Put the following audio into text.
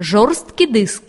жорсткий диск.